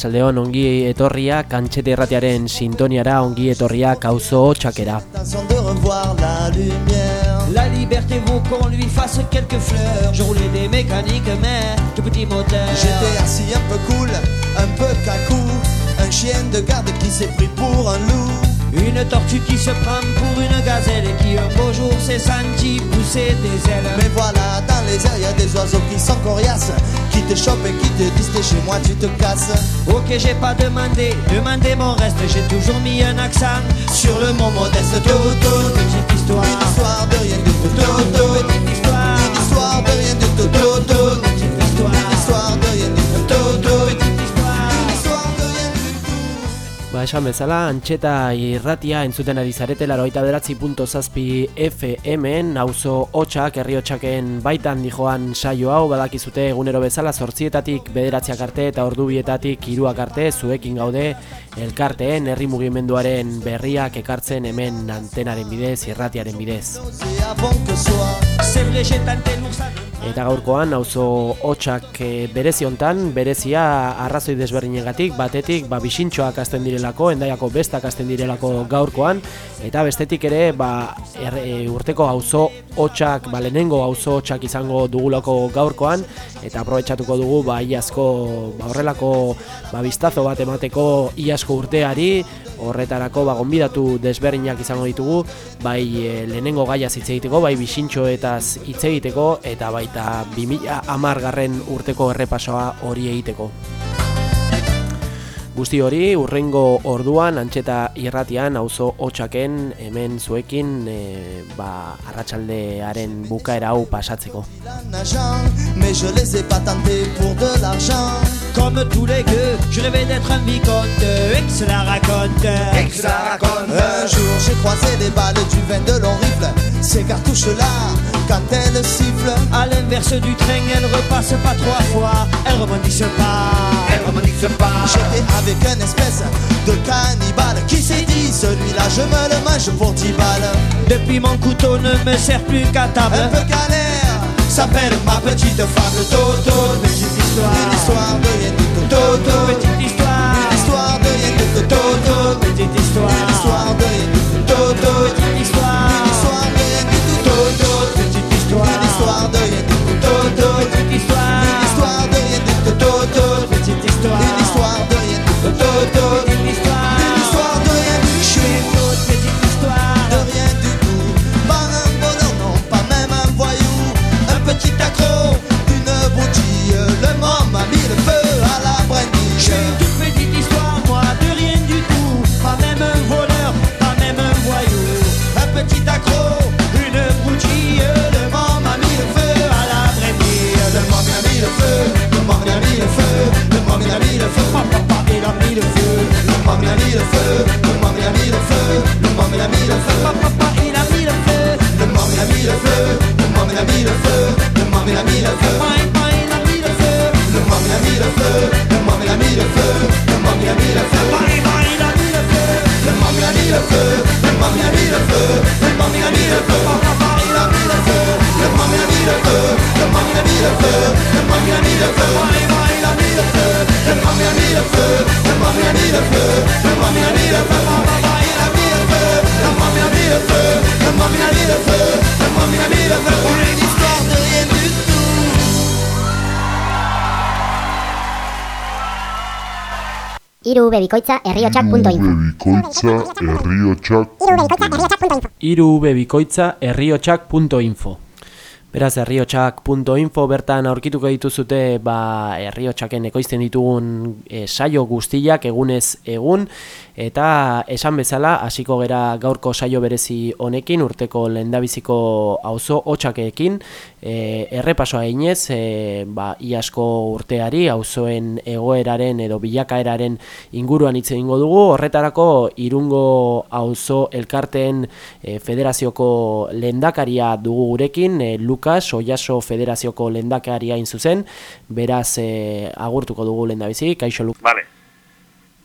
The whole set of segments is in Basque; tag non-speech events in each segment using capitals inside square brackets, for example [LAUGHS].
Arratxaldeon ongi etorria kantxete erratearen sintoniara ongi etorria kauzo txakera. La liberté vaut qu'on lui fasse quelques fleurs. Je roulais des mécaniques mais de petits moteurs. J'étais assis un peu cool, un peu cacou. Un chien de garde qui s'est pris pour un loup Une tortue qui se prend pour une gazelle Et qui un beau jour s'est senti pousser des ailes. Mais voilà, dans les airs, y a des oiseaux qui sont coriaces Qui te chopent et qui te disent t'es chez moi, tu te casses. Ok, j'ai pas demandé, demandé mon reste J'ai toujours mis un accent sur le mot modeste. Toto, petite histoire Une histoire de rien du tout Toto, petite histoire Ba, esan bezala, antxeta irratia entzuten ari zarete laroita beratzi punto zazpi FM-en, nauzo hotxak, herri hotxaken baitan dijoan saio hau, badakizute egunero bezala sortzietatik bederatziak arte eta ordubietatik hiruak arte, zuekin gaude elkarteen herri mugimenduaren berriak ekartzen hemen antenaren bidez, irratiaren bidez. Eta gaurkoan, auzo hotxak berezi hontan, berezia arrazoi desberdinegatik, batetik, ba, bisintxoak azten direlako, endaiako bestak azten direlako gaurkoan, eta bestetik ere, ba, er, e, urteko auzo hotxak, ba, lehenengo auzo hotxak izango dugulako gaurkoan, eta aprobetsatuko dugu, ba, iazko, ba, horrelako, ba, biztazo bat emateko iasko urteari, horretarako ba gonbidatu desberdinak izango ditugu, bai e, lehenengo gaia hitz egiteko, bai bisintxoetaz hitz egiteko eta baita 2010 garren urteko errepasoa hori egiteko. Guzti hori, urrengo orduan, antxeta irratian, auzo hotxaken, hemen zuekin, e, ba, arratsaldearen bukaera hau pasatzeko. Mais je les ai pas tentés pour de l'argent. Comme tous les gueux, je rêvais d'être un vicomte Et que cela raconte. Et que cela raconte. Un jour j'ai croisé les balles du vin de long rifle Ces cartouches-là, quand elles sifflent À l'inverse du train, elles repassent pas trois fois. Elles rebondissent pas. Elles rebondissent pas. J'étais avec une espèce de cannibale. Qui s'est dit, celui-là je me le mange pour 10 balles. Depuis mon couteau ne me sert plus qu'à table. Un peu galère. S'appelle ma petite fable. Toto, petite histoire. Une histoire de tout. Toto, petite histoire. Une histoire de tout. Toto, petite histoire. Une histoire de Iru bebikoitza herriotxak.info Bikoitza herriotxak irubebikoitza herriotxak.info Beraz, herriotxak.info bertan aurkituko dituzute ba, herriotxaken ekoizten ditugun e, saio guztiak egunez egun. Eta esan bezala hasiko gera gaurko saio berezi honekin urteko lehendabiziko auzo hotxakeekin e, errepasoa eginez e, ba, iasko urteari auzoen egoeraren edo bilakaeraren inguruan hitz egingo dugu horretarako irungo auzo elkarteen e, federazioko lehendakaria dugu gurekin e, Lucas, Oiaso Federazioko lendakaria hain zuzen, beraz eh, agurtuko dugu lendabizi, kaixo Lucas. Vale.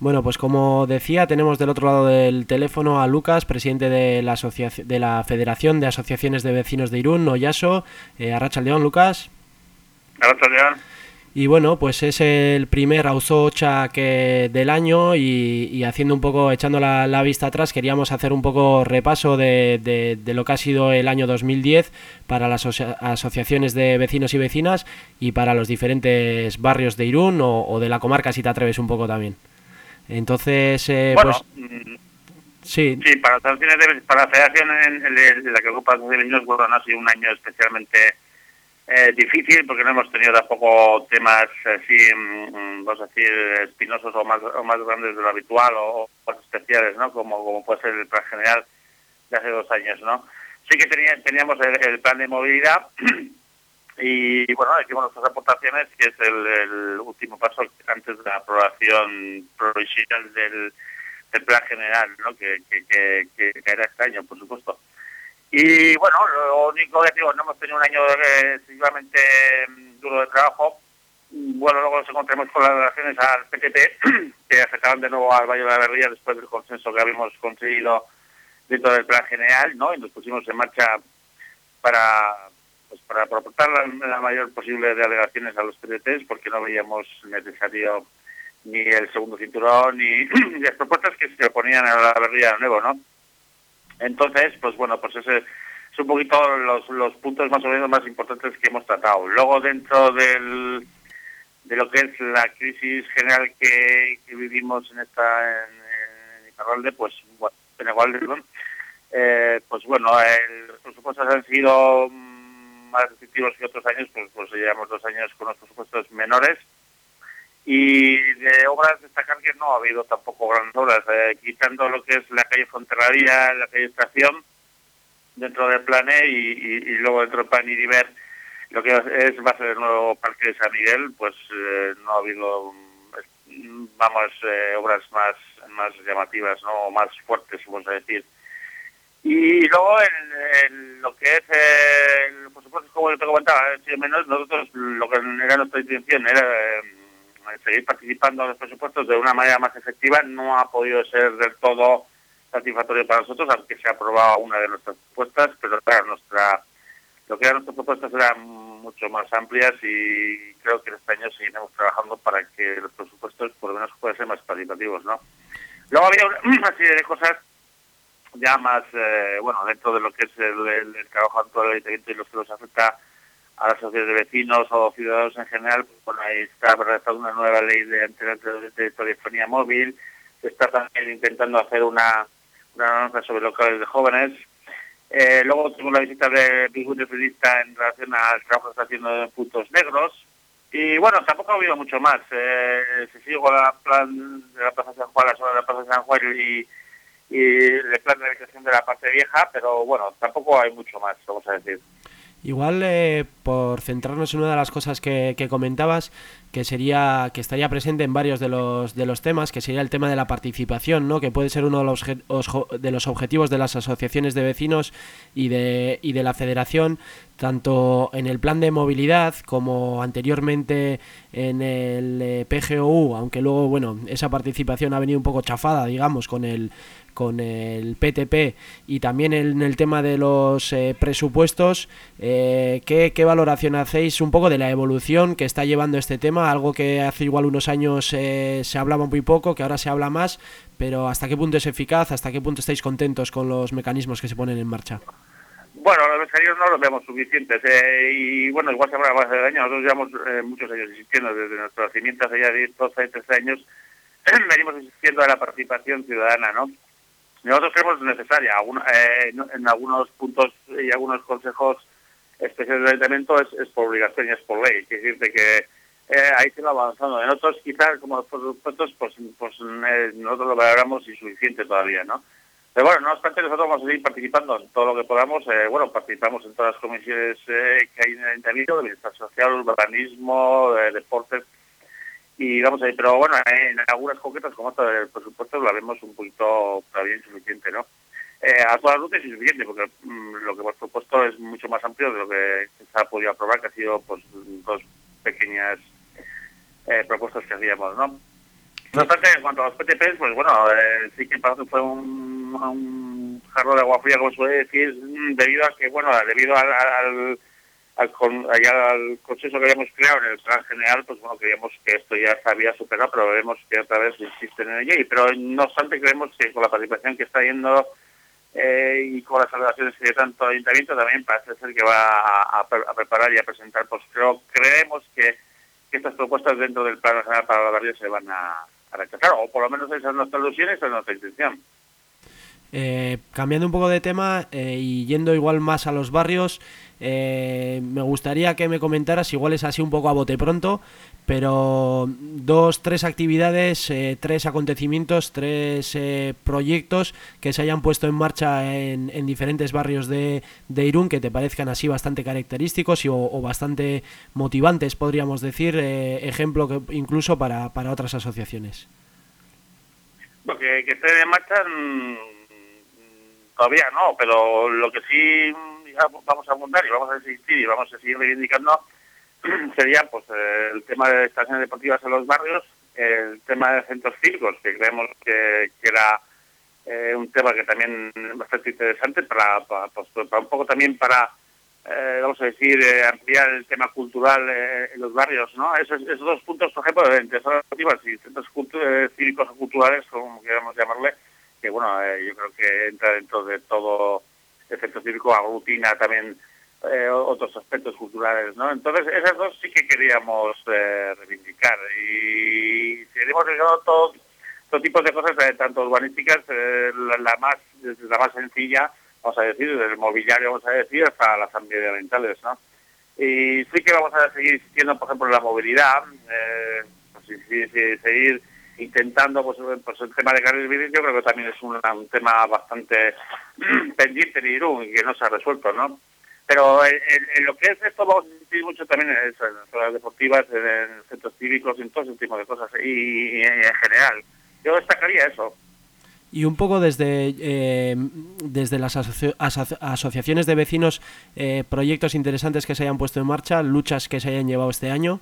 Bueno, pues como decía, tenemos del otro lado del teléfono a Lucas, presidente de la, de la Federación de Asociaciones de Vecinos de Irún, Oyaso. Eh, Arracha León, Lucas. Arracha León. Y bueno, pues es el primer Ausocha que del año y, haciendo un poco, echando la, vista atrás, queríamos hacer un poco repaso de, lo que ha sido el año 2010 para las asociaciones de vecinos y vecinas y para los diferentes barrios de Irún o, de la comarca, si te atreves un poco también. Entonces, eh, pues... Mm, sí. sí, para, para la federación en, la que ocupa los vecinos, bueno, ha sido un año especialmente eh, difícil porque no hemos tenido tampoco temas así, mm, vamos a decir, espinosos o más, o más grandes de lo habitual o, más especiales, ¿no? Como, como puede ser el plan general de hace dos años, ¿no? Sí que teníamos el, plan de movilidad [CLEARS THROAT] y, bueno, hicimos nuestras aportaciones, que es el, último paso antes de la aprobación provisional del, del plan general, ¿no? Que, que, que, que caerá este año, por supuesto. Y bueno, lo único que digo, no hemos tenido un año excesivamente duro de trabajo. Bueno, luego nos encontramos con las relaciones al PTP, [CLEARS THROAT] que acercaron de nuevo al Valle de la Berría después del consenso que habíamos conseguido dentro del plan general, ¿no? Y nos pusimos en marcha para pues para aportar la, mayor posible de alegaciones a los PTPs, porque no veíamos necesario ni el segundo cinturón ni, [CLEARS THROAT] las propuestas que se oponían a la Berría de nuevo, ¿no? Entonces, pues bueno, pues ese es un poquito los, los puntos más o menos más importantes que hemos tratado. Luego, dentro del, de lo que es la crisis general que, vivimos en esta en, Iparralde, pues en Igualde, eh, pues bueno, los presupuestos han sido más efectivos que otros años, pues, pues llevamos dos años con los presupuestos menores y de obras destacar que no ha habido tampoco grandes obras, eh, quitando lo que es la calle Fonterradía, la calle Estación, dentro del plan e y, luego dentro del plan Iriber, lo que es base del nuevo parque de San Miguel, pues eh, no ha habido, vamos, eh, obras más más llamativas, no más fuertes, vamos a decir. Y luego en, lo que es, por supuesto, como te comentaba, menos nosotros lo que era nuestra intención era seguir participando en los presupuestos de una manera más efectiva no ha podido ser del todo satisfactorio para nosotros, aunque se ha aprobado una de nuestras propuestas, pero claro, nuestra, lo que eran nuestras propuestas eran mucho más amplias y creo que este año seguiremos trabajando para que los presupuestos por lo menos puedan ser más participativos, ¿no? Luego había una [CLEARS THROAT] serie de cosas ya más, eh, bueno, dentro de lo que es el, el, trabajo actual y los que nos afecta a las sociedades de vecinos o ciudadanos en general, pues ahí está redactando una nueva ley de antenas de, telefonía móvil, se está también intentando hacer una, una sobre locales de jóvenes. Eh, luego tengo la visita de Bigunes Periodista en relación al trabajo que está haciendo en puntos negros. Y bueno, tampoco ha habido mucho más. Eh, se sigue la plan de la Plaza San Juan, la zona de la Plaza San Juan y, y el plan de habitación de la parte vieja, pero bueno, tampoco hay mucho más, vamos a decir. Igual, eh, por centrarnos en una de las cosas que, que, comentabas, que sería que estaría presente en varios de los, de los temas, que sería el tema de la participación, ¿no? que puede ser uno de los, de los objetivos de las asociaciones de vecinos y de, y de la federación, tanto en el plan de movilidad como anteriormente en el eh, PGOU, aunque luego, bueno, esa participación ha venido un poco chafada, digamos, con el con el PTP y también en el tema de los eh, presupuestos, eh, ¿qué, ¿qué, valoración hacéis un poco de la evolución que está llevando este tema? Algo que hace igual unos años eh, se hablaba muy poco, que ahora se habla más, pero ¿hasta qué punto es eficaz? ¿Hasta qué punto estáis contentos con los mecanismos que se ponen en marcha? Bueno, los mecanismos no los vemos suficientes y bueno, igual se habla más de años, nosotros llevamos muchos años insistiendo desde nuestro nacimiento hace ya 12, 13 años, [CLEARS THROAT] venimos insistiendo de la participación ciudadana, ¿no? Nosotros creemos necesaria, eh, en algunos puntos y algunos consejos especial del ayuntamiento es, es por obligación y es por ley. Es decir, que eh, ahí se va avanzando. En otros, quizás, como otros pues, pues eh, nosotros lo valoramos insuficiente todavía, ¿no? Pero bueno, no obstante, nosotros vamos a seguir participando en todo lo que podamos. Eh, bueno, participamos en todas las comisiones eh, que hay en el ayuntamiento, de bienestar social, urbanismo, de deportes, y vamos a ir. Pero bueno, en algunas concretas, como esto del presupuesto, lo vemos un poquito todavía insuficiente, ¿no? Eh, a todas luces es insuficiente, porque mm, lo que hemos propuesto es mucho más amplio de lo que se ha podido aprobar, que ha sido pues dos pequeñas eh, propuestas que hacíamos, ¿no? No obstante, en cuanto a los PTPs, pues bueno, eh, sí que para fue un, un jarro de agua fría, como suele decir, debido a que, bueno, debido al, al, al, al consenso que habíamos creado en el plan general, pues bueno, creíamos que esto ya se había superado, pero vemos que otra vez insisten en ello. Y, pero no obstante, creemos que con la participación que está yendo eh, y con las celebraciones que tanto ayuntamiento también parece ser que va a, a, preparar y a presentar, pues creo, creemos que, que estas propuestas dentro del plan general para los barrios se van a, a rechazar, o por lo menos esa es nuestra ilusión y esa es nuestra intención. Eh, cambiando un poco de tema eh, y yendo igual más a los barrios, eh, me gustaría que me comentaras, igual es así un poco a bote pronto, pero dos, tres actividades, eh, tres acontecimientos, tres eh, proyectos que se hayan puesto en marcha en, en diferentes barrios de, de, Irún que te parezcan así bastante característicos y, o, bastante motivantes, podríamos decir, ejemplo que incluso para, para otras asociaciones. Lo que, esté en marcha mmm, todavía no, pero lo que sí vamos a abundar y vamos a insistir y vamos a seguir reivindicando [CLEARS THROAT] sería pues eh, el tema de estaciones deportivas en los barrios, el tema de centros cívicos, que creemos que, era eh, un tema que también es bastante interesante para, para, pues, para un poco también para, eh, vamos a decir, eh, ampliar el tema cultural eh, en los barrios, ¿no? Esos, esos dos puntos, por ejemplo, entre estaciones deportivas y centros eh, cívicos o culturales, como queramos llamarle, que bueno, yo creo que entra dentro de todo el centro cívico, aglutina también eh, otros aspectos culturales, ¿no? Entonces, esas dos sí que queríamos eh, reivindicar y seguiremos realizando todo, todo tipo de cosas, eh, tanto urbanísticas, eh, la, la, más la más sencilla, vamos a decir, desde el mobiliario, vamos a decir, hasta las ambientales, ¿no? Y sí que vamos a seguir insistiendo, por ejemplo, en la movilidad, eh, pues, seguir intentando pues, pues el tema de carriles bicis yo creo que también es un, tema bastante [CLEARS THROAT] pendiente de Irún y que no se ha resuelto, ¿no? Pero en, en, lo que es esto vamos a insistir mucho también en, eso, en las zonas deportivas, en, en, centros cívicos, en todo ese tipo de cosas, y, y en general. Yo destacaría eso. Y un poco desde, eh, desde las asoci aso asociaciones de vecinos, eh, proyectos interesantes que se hayan puesto en marcha, luchas que se hayan llevado este año.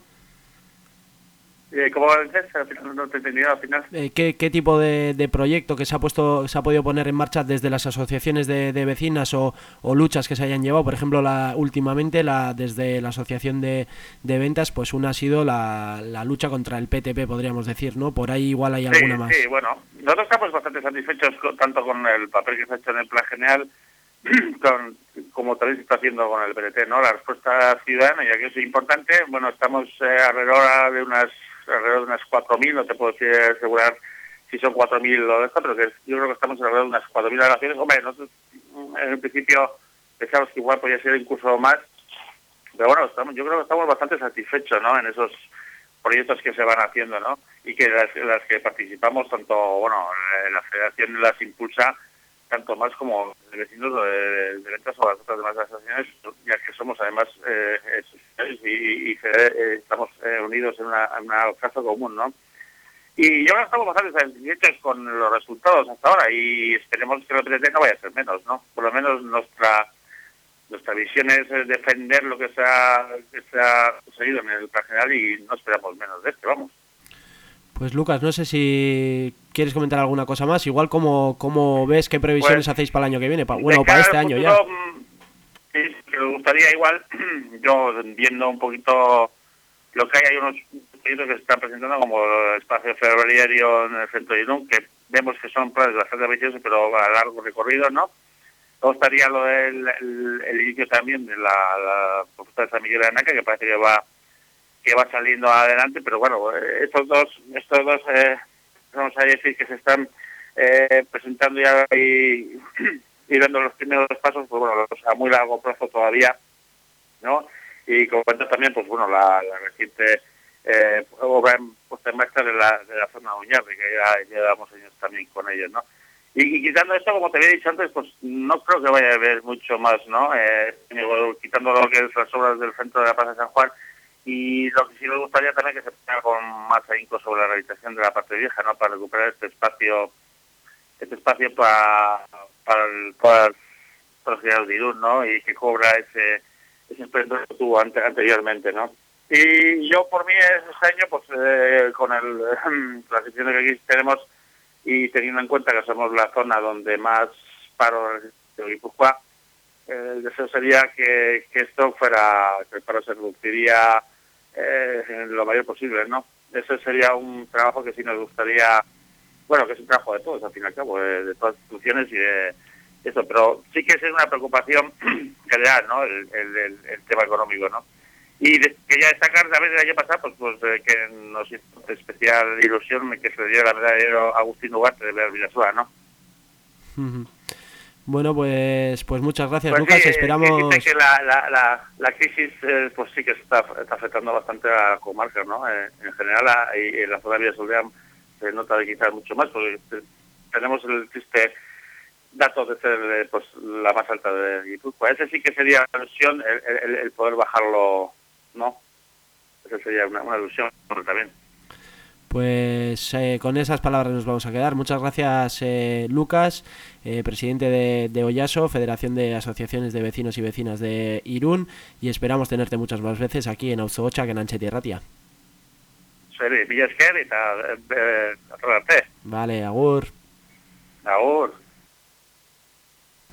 Eh, ¿Cómo dices? Al final no te he entendido al final. Eh, ¿qué, ¿Qué tipo de, de, proyecto que se ha puesto se ha podido poner en marcha desde las asociaciones de, de vecinas o, o, luchas que se hayan llevado? Por ejemplo, la últimamente la desde la asociación de, de ventas, pues una ha sido la, la, lucha contra el PTP, podríamos decir, ¿no? Por ahí igual hay sí, alguna más. Sí, bueno, nosotros estamos bastante satisfechos con, tanto con el papel que se ha hecho en el plan general [CLEARS THROAT] con, como también se está haciendo con el BRT, ¿no? La respuesta ciudadana, ya que es importante, bueno, estamos eh, alrededor de unas alrededor de unas 4.000, no te puedo decir, asegurar si son 4.000 o esto, pero que yo creo que estamos alrededor de unas 4.000 relaciones. Hombre, nosotros en el principio pensamos que igual podría ser incluso más, pero bueno, estamos, yo creo que estamos bastante satisfechos ¿no? en esos proyectos que se van haciendo, ¿no? Y que las, las que participamos, tanto, bueno, la federación las impulsa, tanto más como vecinos de, de ventas o las otras demás asociaciones, ya que somos además eh, y, y, eh, estamos eh, unidos en una, casa común, ¿no? Y yo ahora estamos bastante satisfechos con los resultados hasta ahora y esperemos que el PTT no vaya a ser menos, ¿no? Por lo menos nuestra nuestra visión es defender lo que se ha, que se ha conseguido en el plan general y no esperamos menos de este, vamos. Pues Lucas, no sé si quieres comentar alguna cosa más, igual como, como ves qué previsiones pues, hacéis para el año que viene, pa, bueno, para este año ya. Sí, me gustaría igual, [CLEARS THROAT] yo viendo un poquito lo que hay, hay unos proyectos que se están presentando como el espacio ferroviario en el centro de Irún, que vemos que son planes bastante ambiciosos, pero a largo recorrido, ¿no? Me gustaría lo del el, el inicio también de la, la propuesta de San Miguel de Anaca, que parece que va que va saliendo adelante, pero bueno, estos dos, estos dos eh, vamos a decir que se están eh, presentando ya y, [CLEARS THROAT] y, dando los primeros pasos, pues bueno, a muy largo plazo todavía ¿no? Y como también, pues bueno, la, reciente eh, obra puesta en marcha de la, de la zona de Uñarri, que ya llevamos años también con ellos, ¿no? Y, quitando esto, como te había dicho antes, pues no creo que vaya a haber mucho más, ¿no? Eh, quitando lo que es las obras del centro de la Plaza de San Juan, y lo que sí me gustaría también que se ponga con más ahínco sobre la rehabilitación de la parte vieja, ¿no? Para recuperar este espacio, este espacio para, para, el, para, de Irún, ¿no? Y que cobra ese, ese esplendor que tuvo anteriormente, ¿no? Y yo, por mí, este año, pues eh, con el, [LAUGHS] la situación que aquí tenemos, y teniendo en cuenta que somos la zona donde más paro de Guipúzcoa, eh, el deseo sería que, que, esto fuera, que el paro se reduciría eh, lo mayor posible, ¿no? Ese sería un trabajo que sí nos gustaría, bueno, que es un trabajo de todos, al fin y al cabo, de, todas las instituciones y de eso, pero sí que es una preocupación [CLEARS THROAT] general, ¿no? El, el, el tema económico, ¿no? Y quería destacar también el año pasado, pues, pues eh, que nos hizo especial ilusión que se le dio la medalla Agustín Ugarte de Ver Villasúa, ¿no? Bueno, pues pues muchas gracias, pues Lucas. esperamos. que la, la, la, crisis, eh, pues sí que está, está afectando bastante a la comarca, ¿no? Eh, en general, y en la zona de Villasúa se nota de quitar mucho más, porque tenemos el triste dato de ser pues, la más alta de Guipúzcoa. Ese sí que sería la ilusión, el poder bajarlo ¿no? Esa sería una, una ilusión también. Pues eh, con esas palabras nos vamos a quedar. Muchas gracias, eh, Lucas, eh, presidente de, de Oyaso, Federación de Asociaciones de Vecinos y Vecinas de Irún, y esperamos tenerte muchas más veces aquí en Auzogocha que en Ancheti Seri, mila esker eta Vale, agur. Agur.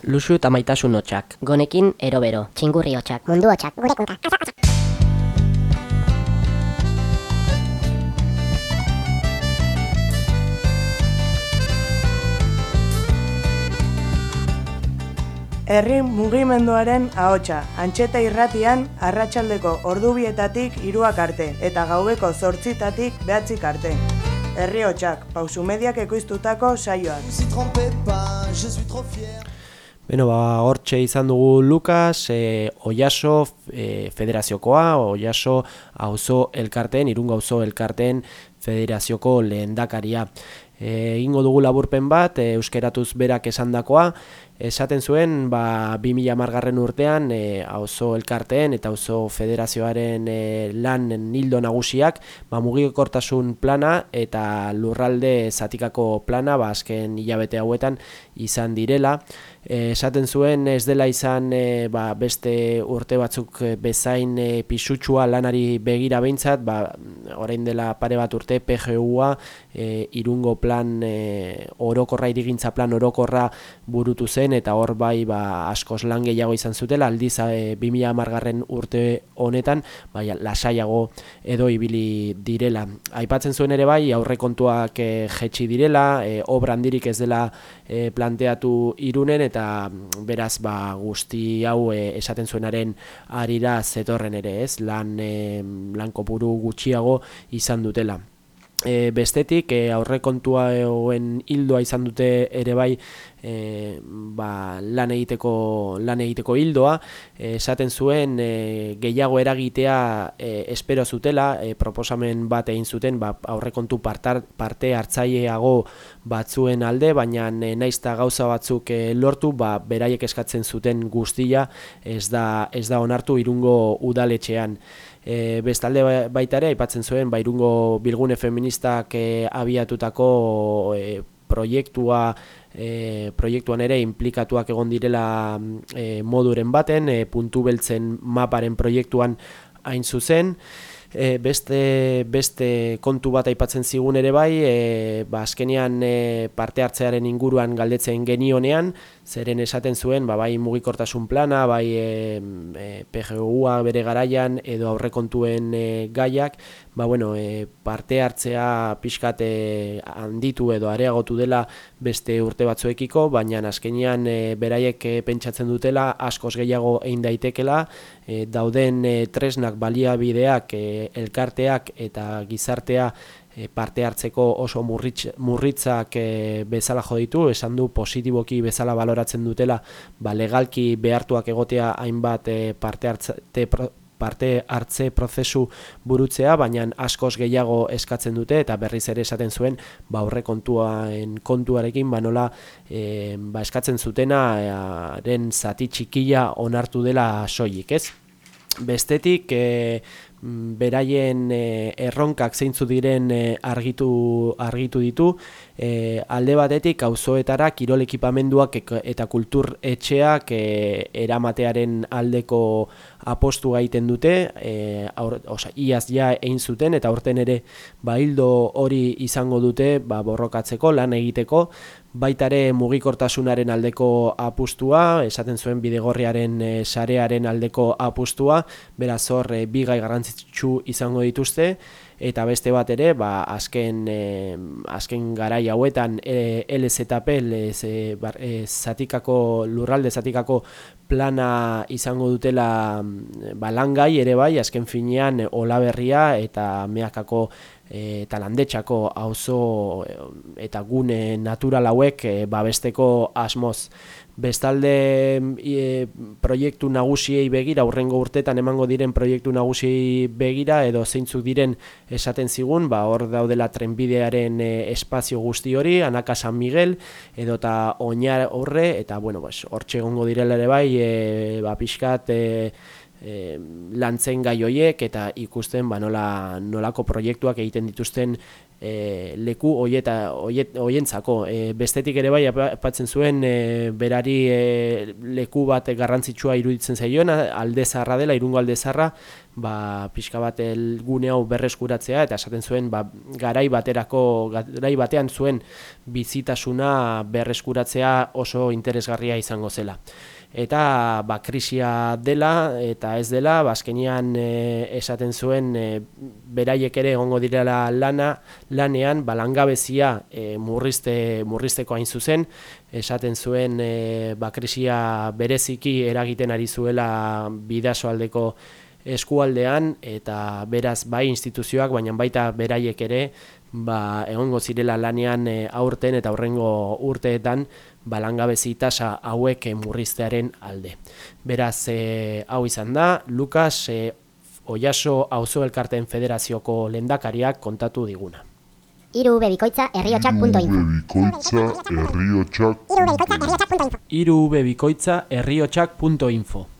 Luxu eta maitasun hotxak. Gonekin erobero. Txingurri hotxak. Mundu hotxak. Gure Herri mugimenduaren ahotsa, antxeta irratian arratsaldeko ordubietatik iruak arte eta gaubeko zortzitatik behatzik arte. Herri hotxak, pausu mediak ekoiztutako saioak. Beno, ba, hortxe izan dugu Lukas, e, Oiaso e, federaziokoa, Oiaso auzo elkarten, irunga auzo elkarten federazioko lehendakaria. E, ingo dugu laburpen bat, e, euskeratuz berak esandakoa, esaten zuen ba 2010garren urtean e, auzo elkarteen eta auzo federazioaren e, lan nildo nagusiak ba mugikortasun plana eta lurralde zatikako plana ba azken hilabete hauetan izan direla esaten zuen ez dela izan e, ba, beste urte batzuk bezain e, pisutsua lanari begira behintzat ba orain dela pare bat urte PGUa e, irungo plan e, orokorra irigintza plan orokorra burutu zen eta hor bai ba, askoz lan gehiago izan zutela, aldiz e, 2000 margarren urte honetan, bai, lasaiago edo ibili direla. Aipatzen zuen ere bai, aurrekontuak e, jetxi direla, e, obrandirik ez dela e, planteatu irunen, eta beraz ba, guzti hau e, esaten zuenaren arira zetorren ere, ez? Lan, e, lan kopuru gutxiago izan dutela. E, bestetik e, aurrekontuaen hildoa izan dute ere bai e, ba, lan egiteko lan egiteko hildoa. Esaten zuen e, gehiago eragitea e, espero zutela e, proposamen bat egin zuten ba, aurrekontu partar, parte hartzaileago batzuen alde baina e, naizta gauza batzuk e, lortu ba, beraiek eskatzen zuten guztia ez da, ez da onartu irungo udaletxean E, bestalde ba, baita ere aipatzen zuen ba irungo bilgune feministak e, abiatutako e, proiektua e, proiektuan ere implikatuak egon direla e, moduren baten, e, puntu beltzen maparen proiektuan hain zuzen, e, beste, beste kontu bat aipatzen zigun ere bai, e, ba, azkenean e, parte hartzearen inguruan galdetzen genionean, zeren esaten zuen, ba, bai mugikortasun plana, bai e, e, PGU-a bere garaian, edo aurrekontuen e, gaiak, ba, bueno, e, parte hartzea pixkat handitu edo areagotu dela beste urte batzuekiko, baina azkenean e, beraiek pentsatzen dutela askoz gehiago egin daitekela, dauden tresnak baliabideak e, elkarteak eta gizartea parte hartzeko oso murritz, murritzak bezala jo ditu, esan du positiboki bezala baloratzen dutela ba, legalki behartuak egotea hainbat parte hartze, parte hartze prozesu burutzea, baina askoz gehiago eskatzen dute eta berriz ere esaten zuen ba kontuaen kontuarekin ba nola e, ba eskatzen zutena den zati txikia onartu dela soilik, ez? Bestetik e, beraien e, erronkak zeintzu diren e, argitu argitu ditu. E, alde batetik auzoetara kirol ekipamenduak eta kultur etxeak e, eramatearen aldeko apostu gaiten dute, e, aur, oza, iaz ja egin zuten eta aurten ere ba, hildo hori izango dute ba, borrokatzeko, lan egiteko, baitare mugikortasunaren aldeko apustua, esaten zuen bidegorriaren e, sarearen aldeko apustua, beraz hor e, bigai garrantzitsu izango dituzte, eta beste bat ere, ba, azken, e, azken garai hauetan e, LZP, e, zatikako, lurralde zatikako plana izango dutela ba, langai ere bai, azken finean olaberria eta meakako e, eta landetxako auzo eta gune natural hauek e, babesteko asmoz. Bestalde e, proiektu nagusiei begira, aurrengo urtetan emango diren proiektu nagusiei begira, edo zeintzuk diren esaten zigun, ba, hor daudela trenbidearen e, espazio guzti hori, Anaka San Miguel, edo eta oinar horre, eta bueno, bas, hor txegongo direla ere bai, e, ba, pixkat, e, e, lantzen gai hoiek eta ikusten ba, nola, nolako proiektuak egiten dituzten e, leku hoieta hoientzako e, bestetik ere bai apatzen zuen e, berari e, leku bat garrantzitsua iruditzen zaion alde zarra dela irungo alde zarra ba pixka bat gune hau berreskuratzea eta esaten zuen ba, garai baterako garai batean zuen bizitasuna berreskuratzea oso interesgarria izango zela eta ba, krisia dela eta ez dela, ba, e, esaten zuen e, beraiek ere egongo direla lana, lanean balangabezia e, murrizte, murrizteko hain zuzen, esaten zuen e, ba, krisia bereziki eragiten ari zuela bidaso aldeko eskualdean eta beraz bai instituzioak, baina baita beraiek ere ba, egongo zirela lanean e, aurten eta aurrengo urteetan balangabezi tasa hauek murriztearen alde. Beraz, e, hau izan da, Lukas e, Oiaso Auzo Elkarten Federazioko lendakariak kontatu diguna. Iru bebikoitza herriotxak.info Iru bebikoitza herriotxak.info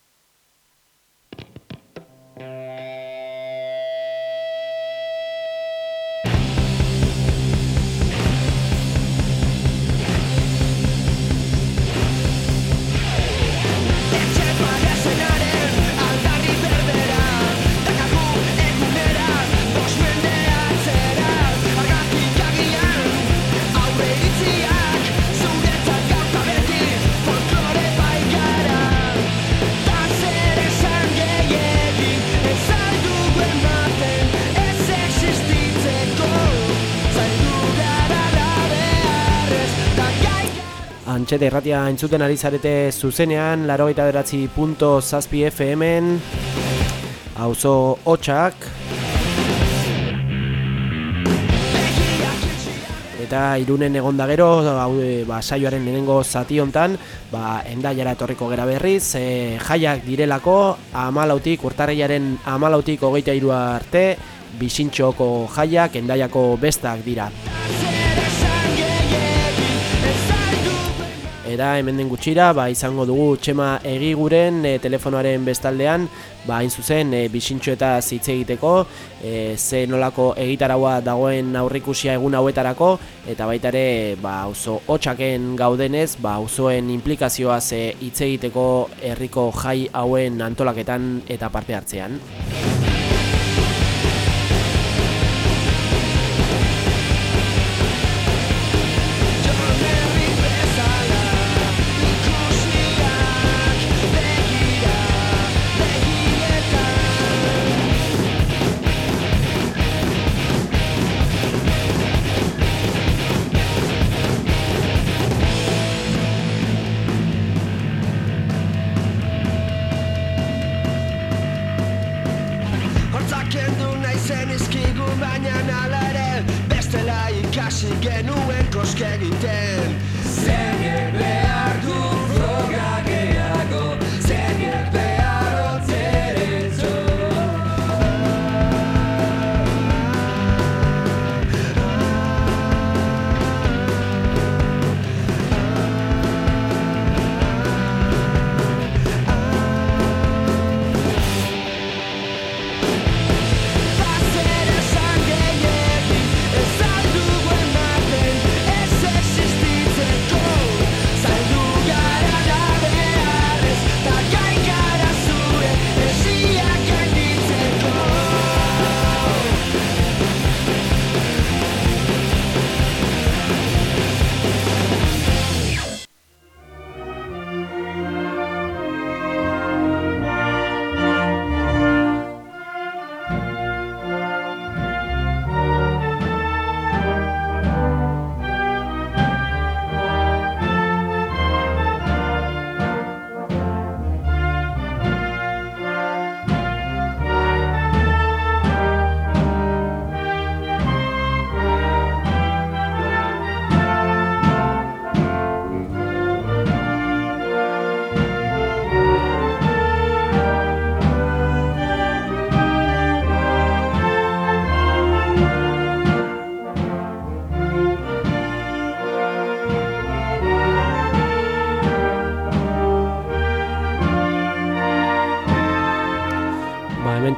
Antxete erratia entzuten ari zarete zuzenean, laro eta beratzi punto zazpi FM-en, hauzo hotxak, eta irunen egon da gero, ba, saioaren lehenengo zati hontan, ba, endaiara etorriko gera berriz, e, jaiak direlako, amalautik, urtarriaren amalautik hogeita irua arte, bisintxoko jaiak, endaiako bestak dira. Era hemen den gutxira, ba, izango dugu txema egiguren e, telefonoaren bestaldean, ba, hain zuzen e, bisintxo eta zitze egiteko, e, ze nolako egitaragoa dagoen aurrikusia egun hauetarako, eta baita ere, ba, oso hotxaken gaudenez, ba, osoen implikazioa ze hitz egiteko herriko jai hauen antolaketan eta parte hartzean.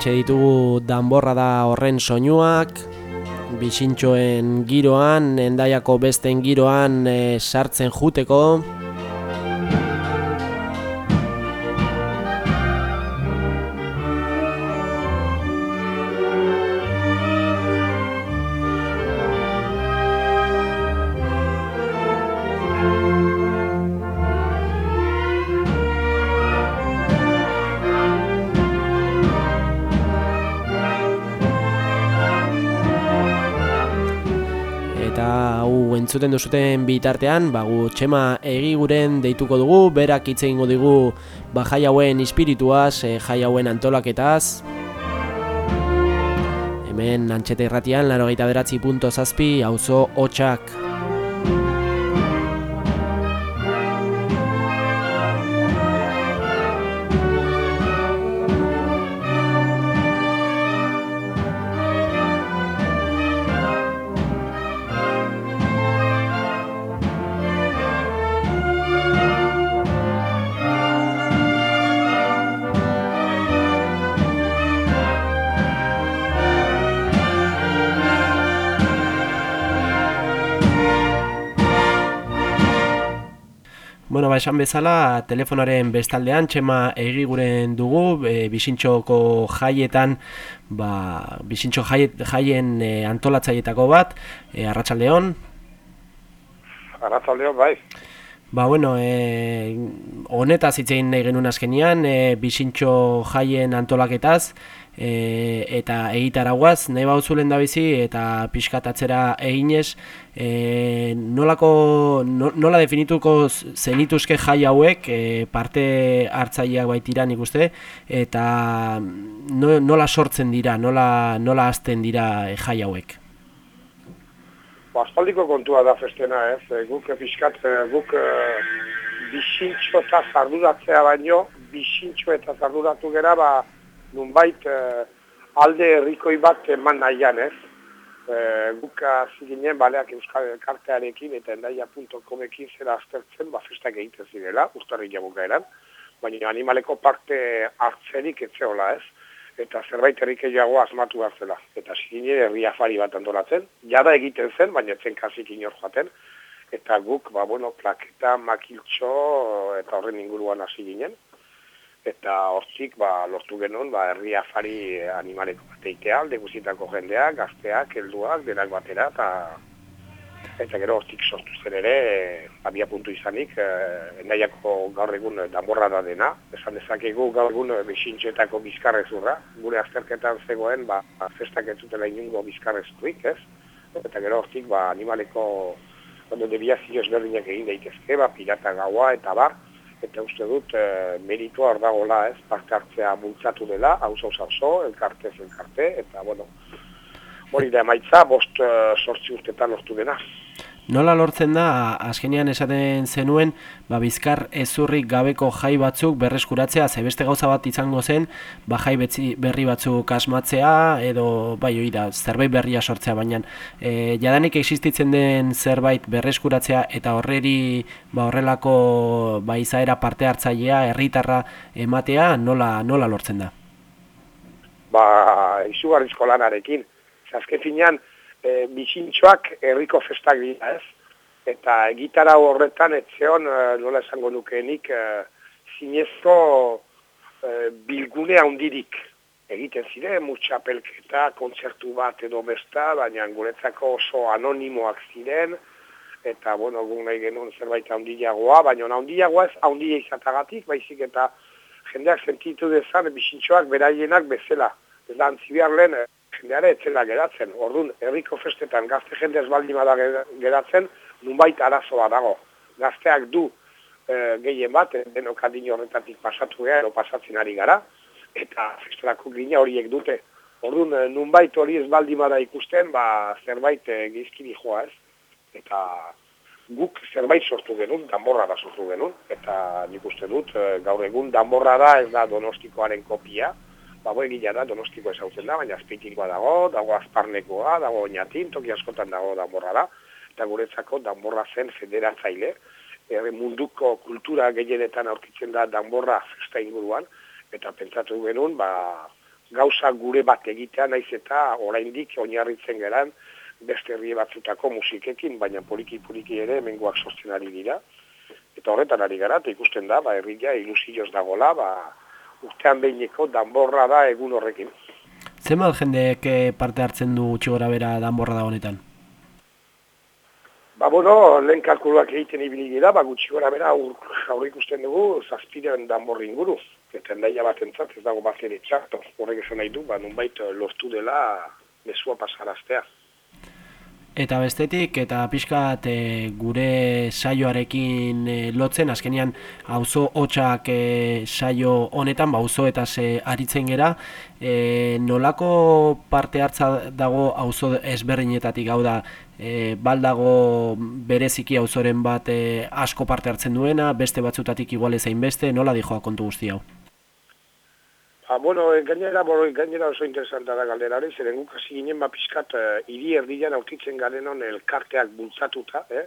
Ba, hemen ditugu danborra da horren soinuak, bisintxoen giroan, endaiako besten giroan e, sartzen juteko. Entzuten duzuten bitartean, ba, gu txema egiguren deituko dugu, berak hitz egingo digu ba, jai hauen espirituaz, e, jai hauen antolaketaz. Hemen antxeta irratian, laro gaita beratzi punto zazpi, auzo hotxak. Bueno, ba, esan bezala, telefonaren bestaldean, txema egiguren dugu, e, bisintxoko jaietan, ba, bisintxo jaie, jaien e, antolatzaietako bat, e, arratsaldeon. Arratzaldeon, bai. Ba, bueno, e, honetaz hitz egin nahi genuen azkenian, e, bisintxo jaien antolaketaz, e, eta egitaraguaz, nahi bauzulen da bizi, eta pixkatatzera eginez, e, nolako, no, nola definituko zenituzke jai hauek, e, parte hartzaileak baitira nik uste, eta no, nola sortzen dira, nola, nola azten dira e, jai hauek? Ba, aspaldiko kontua da festena, ez? E, guk pixkat, e, guk e, bisintxo eta zarduratzea baino, bisintxo eta zarduratu gera, ba, nunbait e, alde herrikoi bat eman nahian, ez? E, guk hasi ginen, baleak Euskal Elkartearekin eta endaia.comekin zera aztertzen, ba, festak egiten zirela, ustarri jabukaeran, baina animaleko parte hartzerik etzeola, ez? eta zerbait errikeiago asmatu behar zela. Eta zikine herri afari bat antolatzen, jada egiten zen, baina zen kasik inor joaten, eta guk, ba, bueno, plaketa, makiltxo, eta horren inguruan hasi ginen, eta hortzik, ba, lortu genuen, ba, herri afari animaleko bat eitea, alde guztietako jendeak, gazteak, helduak, denak batera, eta eta gero hortik sortu zen ere, abia puntu izanik, eh, endaiako gaur egun danborra da dena, esan dezakegu gaur egun besintxoetako bizkarrezurra, gure azterketan zegoen, ba, festak ez zutela inungo bizkarrezurik, ez? Eta gero hortik, ba, animaleko, ondo debiazio ezberdinak egin daitezke, ba, pirata gaua eta bar, eta uste dut e, meritua hor dagoela, ez, parte hartzea bultzatu dela, hauzo hauzo, elkarte elkarte, eta bueno, hori da emaitza, bost uh, sortzi urtetan lortu dena. Nola lortzen da, azkenean esaten zenuen, ba, bizkar ezurrik gabeko jai batzuk berreskuratzea, ze beste gauza bat izango zen, ba, jai betzi, berri batzuk asmatzea, edo, bai, hori da, zerbait berria sortzea, baina e, jadanik existitzen den zerbait berreskuratzea, eta horreri, ba, horrelako, ba, izaera parte hartzailea, herritarra ematea, nola, nola lortzen da? Ba, izugarrizko lanarekin. Azken finean, e, bizintxoak herriko festak dira ez. Eta gitara horretan etzeon, e, nola esango nukeenik, e, zinezko e, bilgune handirik egiten ziren, mutxapelketa, kontzertu bat edo besta, baina guretzako oso anonimoak ziren, eta, bueno, gu nahi genuen zerbait handiagoa, baina handiagoa ez handia izatagatik, baizik eta jendeak sentitu dezan, bizintxoak beraienak bezala. Ez da, antzibiar lehen, jendeare etzela geratzen. Orduan, herriko festetan gazte jende ez baldin bada geratzen, nunbait arazoa dago. Gazteak du e, gehien bat, denok adin horretatik pasatu gara, edo pasatzen ari gara, eta festelako gina horiek dute. Orduan, nunbait hori ez baldin bada ikusten, ba, zerbait e, gizkiri joa ez. Eta guk zerbait sortu genuen, danborra da sortu genuen, eta nik uste dut, gaur egun danborra da ez da donostikoaren kopia, Bago egila da, donostiko ezautzen da, baina azpeitikoa dago, dago azparnekoa, dago oinatin, toki askotan dago danborra da, eta guretzako danborra zen federatzaile, e, munduko kultura gehienetan aurkitzen da danborra festa inguruan, eta pentsatu genuen, ba, gauza gure bat egitea naiz eta oraindik oinarritzen geran beste herri batzutako musikekin, baina poliki-poliki ere menguak sortzen ari dira. Eta horretan ari gara, ikusten da, ba, herria ilusioz dagola, ba, urtean behineko danborra da egun horrekin. Zemal jendeek eh, parte hartzen du txigora bera danborra da honetan? Ba, bueno, lehen kalkuluak egiten ibili gira, ba, gutxi gora bera aur, ikusten dugu zazpidean danborri inguru. Eta daia bat entzat, ez dago bat ere txarto. Horrek esan nahi du, ba, nunbait lortu dela mesua pasaraztea. Eta bestetik, eta pixkat e, gure saioarekin e, lotzen, azkenian auzo hotxak e, saio honetan, ba, auzo eta ze aritzen gera, e, nolako parte hartza dago auzo ezberdinetatik, hau da, e, baldago bereziki auzoren bat e, asko parte hartzen duena, beste batzutatik igual ezain beste, nola dijoa kontu guzti hau? Ba, bueno, eh, gainera, bueno, gainera oso interesanta da galdera hori, zeren guk hasi ginen ba pixkat uh, hiri erdian aurkitzen garen hon elkarteak bultzatuta, eh?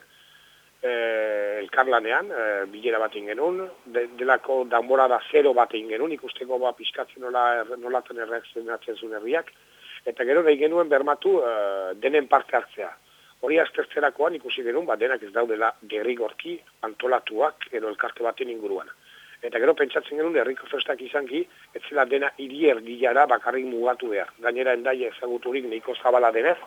eh elkarlanean, eh, bilera bat ingenun, de, delako danbora da zero bat ingenun, ikusteko ba pixkatzen nola, er, nolaten erreakzionatzen zuen herriak, eta gero nahi genuen bermatu uh, denen parte hartzea. Hori aztertzerakoan ikusi genuen, ba denak ez daudela gerrigorki antolatuak edo elkarte baten inguruan. Eta gero pentsatzen genuen herriko festak izanki, ez zela dena irier gilara bakarrik mugatu behar. Gainera endai ezaguturik neiko zabala denez,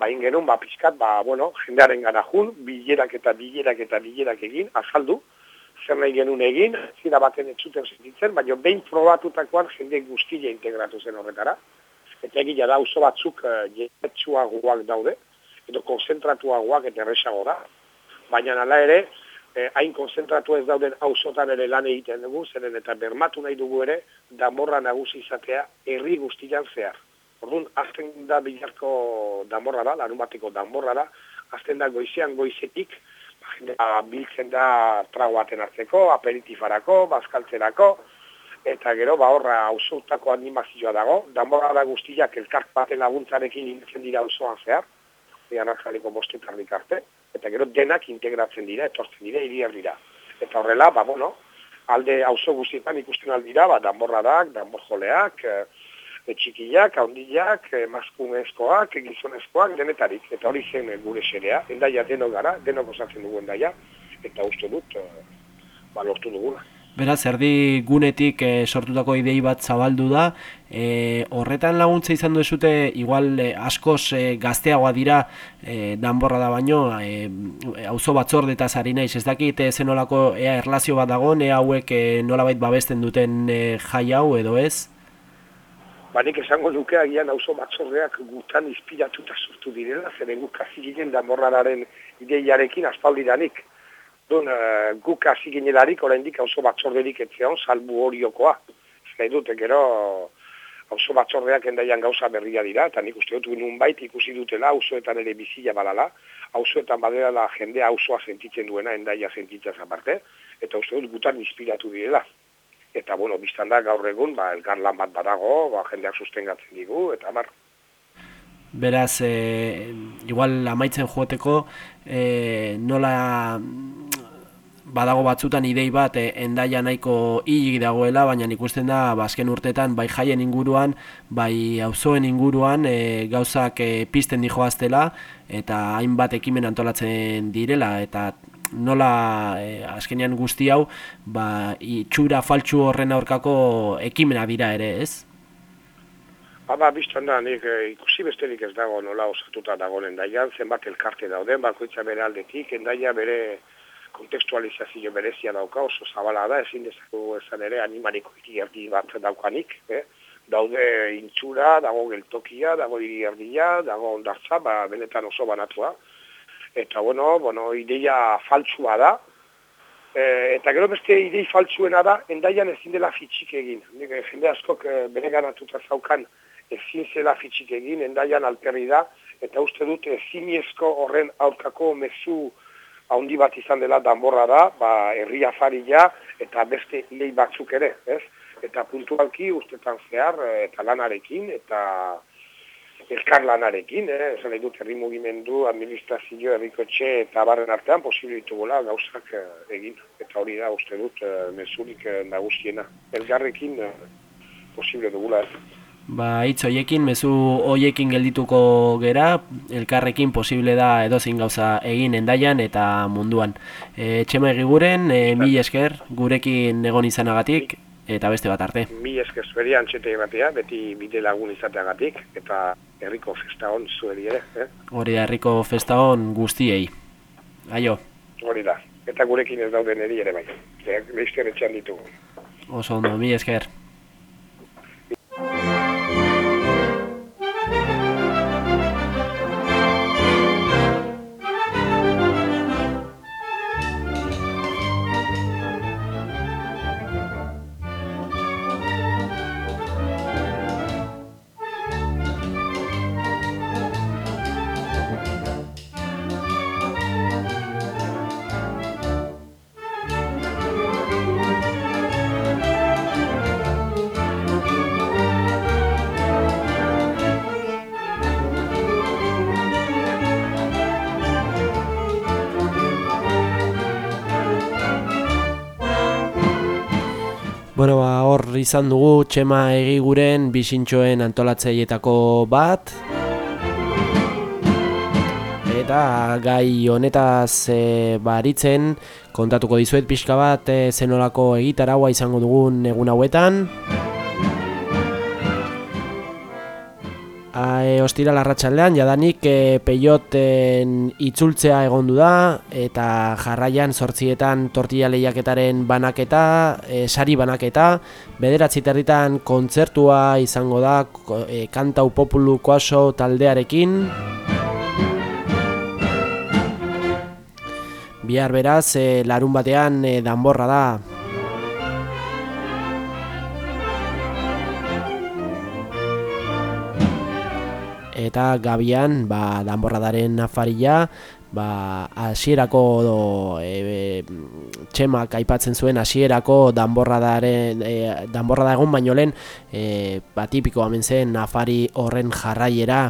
bain genuen, ba, pixkat, ba, bueno, jendearen gara jun, bilerak eta bilerak eta bilerak egin, azaldu, zer nahi genuen egin, zira baten etxuten sentitzen, baina behin probatutakoan jende guztia integratu zen horretara. Eta egila da, oso batzuk uh, daude, edo konzentratuagoak eta erresago da. Baina nala ere, eh, hain konzentratu ez dauden auzotan ere lan egiten dugu, zeren eta bermatu nahi dugu ere, damorra nagusi izatea herri guztian zehar. Orduan, azten da bilarko damorra da, larun bateko damorra da, azten da goizean goizetik, ba, biltzen da trago baten hartzeko, aperitifarako, bazkaltzerako, eta gero ba horra auzotako animazioa dago, damorra da guztiak elkart baten laguntzarekin intzen dira auzoan zehar, ean arjaliko bostetarrik arte, eta gero denak integratzen dira, etortzen dira, iriar dira. Eta horrela, ba, bueno, alde auzo guztietan ikusten aldira, ba, danborradak, danborjoleak, e, txikiak, haundiak, e, maskumezkoak, gizonezkoak, denetarik. Eta hori zen gure xerea, endaia denok gara, denok osatzen dugu endaia, eta uste dut, e, ba, lortu duguna. Beraz, erdi gunetik e, sortutako idei bat zabaldu da, e, horretan laguntza izan duzute, igual e, askoz e, gazteagoa dira e, danborra da baino, e, auzo batzorde eta zari naiz, ez dakit e, zenolako ea erlazio bat dago, ea hauek e, nolabait babesten duten e, jai hau edo ez? Ba, nik esango duke agian auzo batzordeak gutan inspiratuta sortu direla, zeren guk hasi ginen danborrararen ideiarekin aspaldidanik. Dun, uh, guk hasi ginelarik, oraindik oso batzorderik etzean, salbu horiokoa. Ez nahi dute, gero, auzo batzordeak endaian gauza berria dira, eta nik uste dut nunbait ikusi dutela auzoetan ere bizila balala, auzoetan badela jendea auzoa sentitzen duena endaia sentitzen aparte, eta uste dut gutan inspiratu direla. Eta, bueno, biztan da gaur egun, ba, elkar lan bat badago, ba, jendeak sustengatzen digu, eta mar. Beraz, e, igual amaitzen joateko, e, nola badago batzutan idei bat e, endaia nahiko hilik dagoela, baina ikusten da bazken ba, urtetan bai jaien inguruan, bai auzoen inguruan e, gauzak e, pisten dijoaztela eta hainbat ekimen antolatzen direla eta nola e, azkenean guzti hau ba, itxura faltsu horren aurkako ekimena dira ere, ez? Aba, biztan da, nik e, ikusi besterik ez dago nola osatuta dago endaian, zenbat elkarte dauden, bakoitza bere aldetik, endaia bere kontekstualizazio berezia dauka, oso zabala da, ezin dezako esan ere animariko iriardi bat daukanik, eh? daude intxura, dago geltokia, dago iriardia, dago ondartza, ba, benetan oso banatua, eta bueno, bueno, ideia faltsua da, e, eta gero beste idei faltsuena da, endaian ezin dela fitxik egin. Nik, eh, jende askok e, bere ganatuta zaukan ezin zela fitxik egin, endaian alperri da, eta uste dut eziniezko horren aurkako mezu haundi bat izan dela danborra da, ba, herria faria eta beste idei batzuk ere, ez? Eta puntualki ustetan zehar eta lanarekin, eta elkar lanarekin, eh? esan nahi dut herri mugimendu, administrazio, herrikotxe eta barren artean posibilitu gola gauzak eh, egin. Eta hori da, uste dut, eh, mesurik eh, nagusiena. Elgarrekin eh, posible dugula ez. Ba, hitz hoiekin, mezu hoiekin geldituko gera, elkarrekin posible da edozin gauza egin endaian eta munduan. E, txema egiguren, e, mil esker, gurekin egon izanagatik, eta beste bat arte. Mi esker zueri antxete batea, beti bide lagun izateagatik, eta herriko festa hon zueri ere. Eh? Hori da, herriko festa hon guztiei. Aio. Hori da, eta gurekin ez dauden eri ere bai. Leizker etxean ditugu. Oso ondo, mi esker. Izan dugu txema egiguren bisintxoen antolatzeietako bat. Eta gai honetaz e, baritzen kontatuko dizuet pixka bat e, zenolako egitaragua izango dugun egun hauetan e, ostira larratxaldean, jadanik e, peioten itzultzea egondu da, eta jarraian sortzietan tortilla lehiaketaren banaketa, e, sari banaketa, bederatzi territan kontzertua izango da, e, kantau populu koaso taldearekin, Bihar beraz, e, larun batean e, danborra da eta gabian ba, danborradaren afaria ba, asierako do, e, txemak aipatzen zuen asierako danborradaren e, danborrada egon baino lehen e, ba, tipiko hamen zen afari horren jarraiera.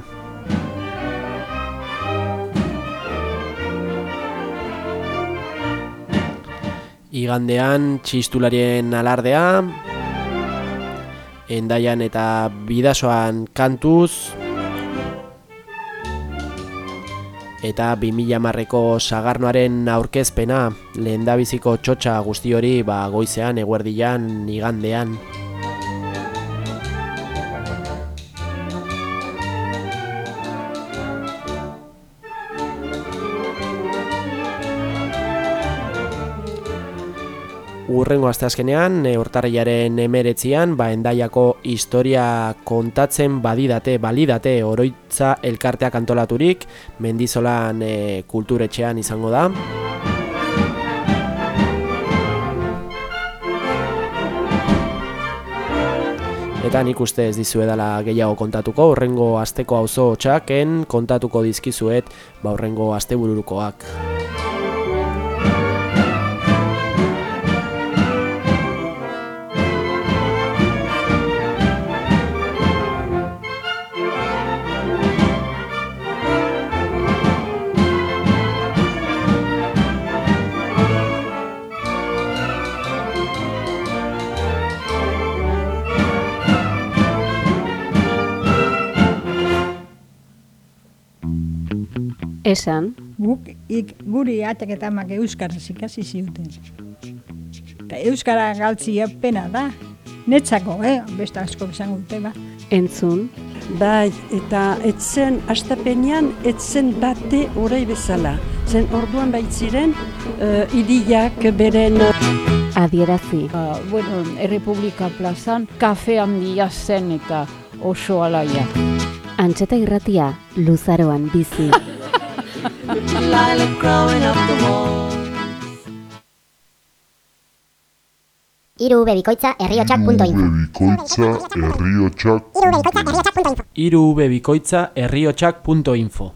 Igandean txistularien alardea Endaian eta bidasoan kantuz eta 2000 marreko sagarnoaren aurkezpena lehendabiziko txotxa guzti hori ba, goizean eguerdian igandean. Urrengo asteazkenean, e, urtarriaren emeretzian, ba, endaiako historia kontatzen badidate, balidate, oroitza elkarteak antolaturik, mendizolan e, kulturetxean izango da. Eta nik uste ez dizuedala gehiago kontatuko, horrengo asteko auzo txaken kontatuko dizkizuet ba horrengo asteburukoak. Esan, guk ik, guri atek eta amak euskaraz ikasi ziuten. Eta euskara galtzia pena da. Netzako, eh? Beste asko izango dute, ba. entzun, Bai, eta etzen astapenean etzen bate orai bezala. Zen orduan baitziren uh, idiak beren adierazi, Ba, bueno, Errepublika plazan kafe handia zen eta oso alaia. Antxeta irratia, luzaroan bizi. [LAUGHS] Iru bebikoitza herriotxak.info Bikoitza herriotxak irubebikoitza herriotxak.info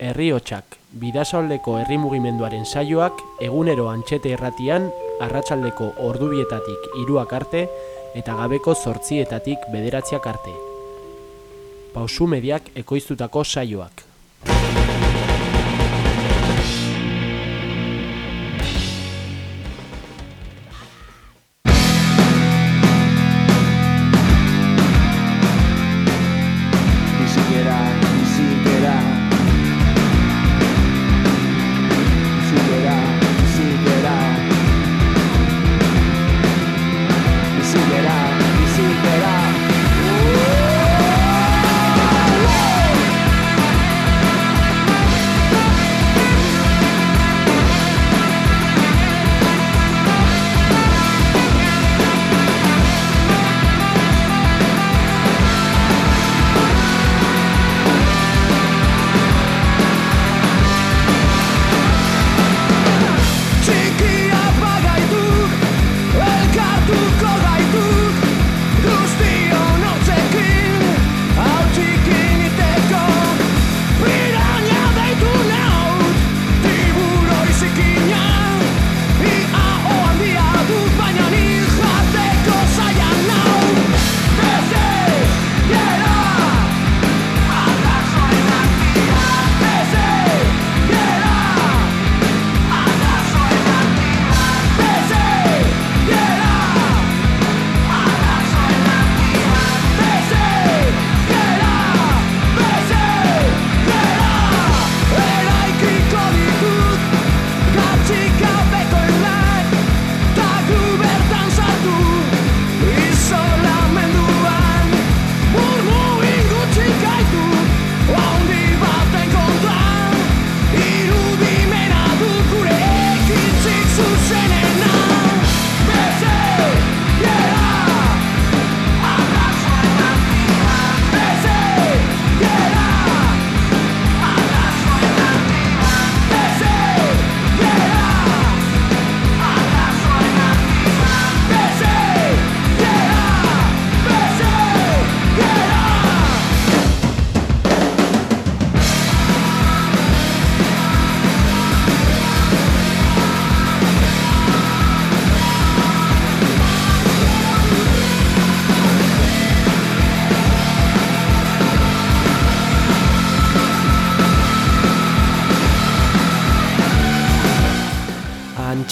Herriotxak, bidasoaldeko herri mugimenduaren saioak egunero antxete erratian arratsaldeko ordubietatik iruak arte eta gabeko zortzietatik bederatziak arte. Pausu mediak ekoiztutako saioak.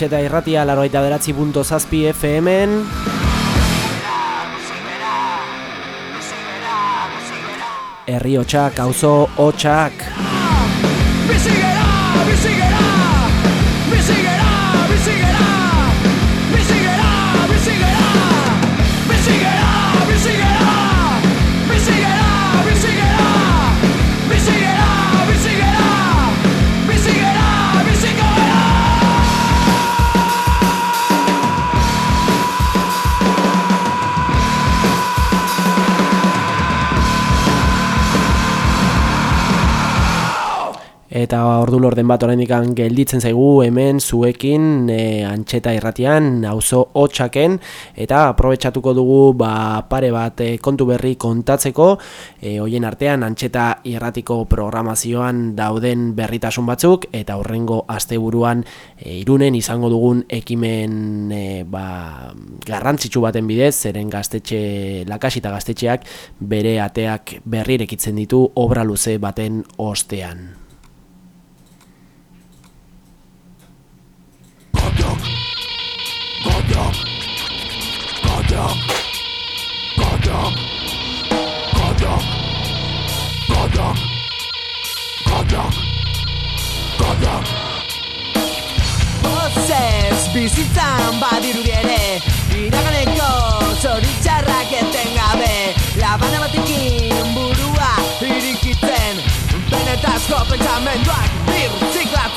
eta irratia laro eta beratzi punto zazpi FM-en. Herri hotxak, auzo hotxak. Eta ordu lorden bat oraindikan gelditzen zaigu hemen zuekin e, antxeta irratian auzo hotxaken. Eta aprobetsatuko dugu ba, pare bat e, kontu berri kontatzeko. E, hoien artean antxeta irratiko programazioan dauden berritasun batzuk. Eta horrengo asteburuan e, irunen izango dugun ekimen e, ba, garrantzitsu baten bidez zeren gaztetxe lakasita gaztetxeak bere ateak berrirekitzen ditu obra luze baten ostean. Kodak Kodak Kodak Kodak Kodak Kodak Kodak Kodak Bozez bizitzan badirudi ere Iraganeko zoritxarrak etengabe Labana batikin burua irikitzen. Benetazko pentsamenduak birtzik lan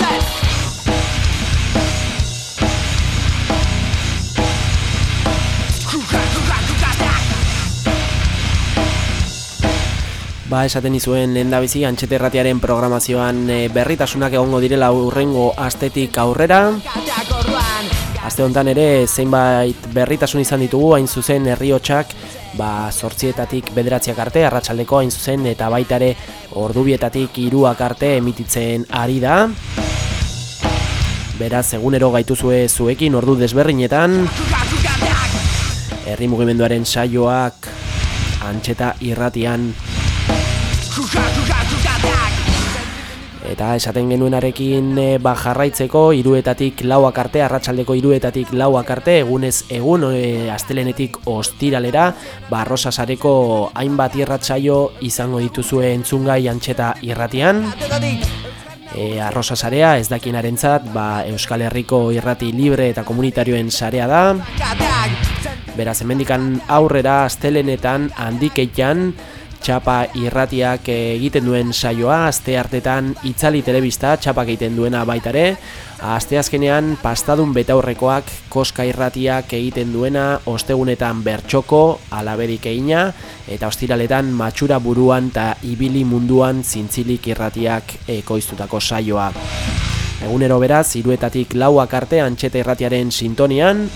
Ba, esaten izuen lehen bizi, antxete erratiaren programazioan e, berritasunak egongo direla urrengo astetik aurrera. Aste honetan ere, zeinbait berritasun izan ditugu, hain zuzen herriotxak, ba, sortzietatik bederatziak arte, arratsaldeko hain zuzen, eta baita ere, ordubietatik iruak arte emititzen ari da. Beraz, egunero gaituzue zuekin ordu desberrinetan. Herri mugimenduaren saioak antxeta irratian Eta esaten genuenarekin e, ba jarraitzeko iruetatik lauak arte, arratsaldeko iruetatik lauak arte, egunez egun e, astelenetik ostiralera, ba rosasareko hainbat irratsaio izango dituzue entzungai antxeta irratian. E, arrosa sarea ez dakinarentzat ba, Euskal Herriko irrati libre eta komunitarioen sarea da. Beraz, hemendikan aurrera astelenetan handikeitan, txapa irratiak egiten duen saioa, aste hartetan itzali telebista txapak egiten duena baitare, aste azkenean pastadun betaurrekoak koska irratiak egiten duena, ostegunetan bertxoko, alaberik egina, eta ostiraletan matxura buruan eta ibili munduan zintzilik irratiak ekoiztutako saioa. Egunero beraz, iruetatik lauak arte antxeta irratiaren sintonian,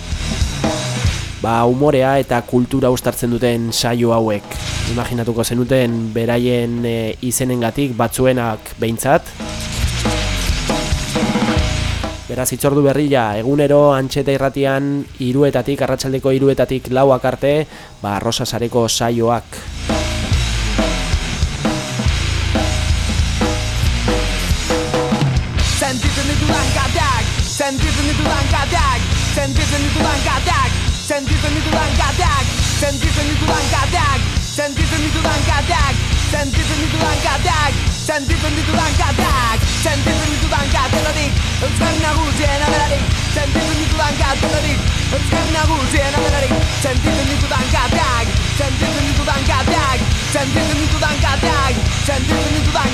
ba, umorea eta kultura ustartzen duten saio hauek. Imaginatuko zenuten beraien e, izenengatik batzuenak behintzat. Beraz itzordu berrila, egunero antxeta irratian iruetatik, arratsaldeko iruetatik lauak arte, ba, rosa sareko saioak. Sentitzen ditudan kateak, sentitzen ditudan kateak, sentitzen ditudan kateak, Sen dizini duran gadak Sen dizini duran gadak Sen dizini duran gadak Sen dizini duran gadak Sen dizini duran gadak Sen dizini duran gadeladik Özgen naguzen abeladik Sen dizini duran gadeladik Özgen naguzen abeladik Sen dizini duran gadak Sen gadak Sen gadak Sen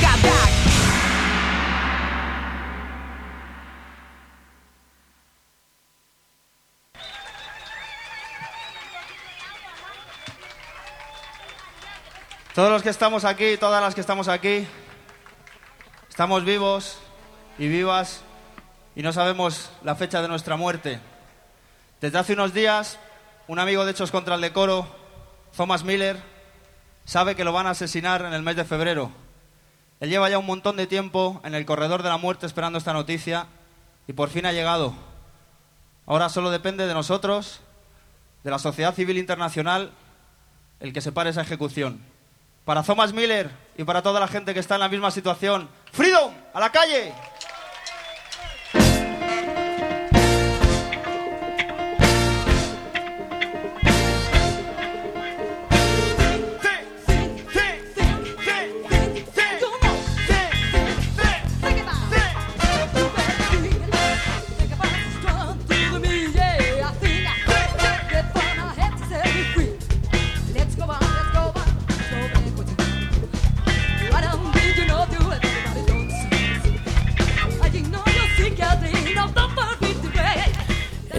gadak Todos los que estamos aquí, todas las que estamos aquí, estamos vivos y vivas y no sabemos la fecha de nuestra muerte. Desde hace unos días, un amigo de Hechos contra el Decoro, Thomas Miller, sabe que lo van a asesinar en el mes de febrero. Él lleva ya un montón de tiempo en el corredor de la muerte esperando esta noticia y por fin ha llegado. Ahora solo depende de nosotros, de la sociedad civil internacional, el que se pare esa ejecución. Para Thomas Miller y para toda la gente que está en la misma situación, ¡Freedom! ¡A la calle!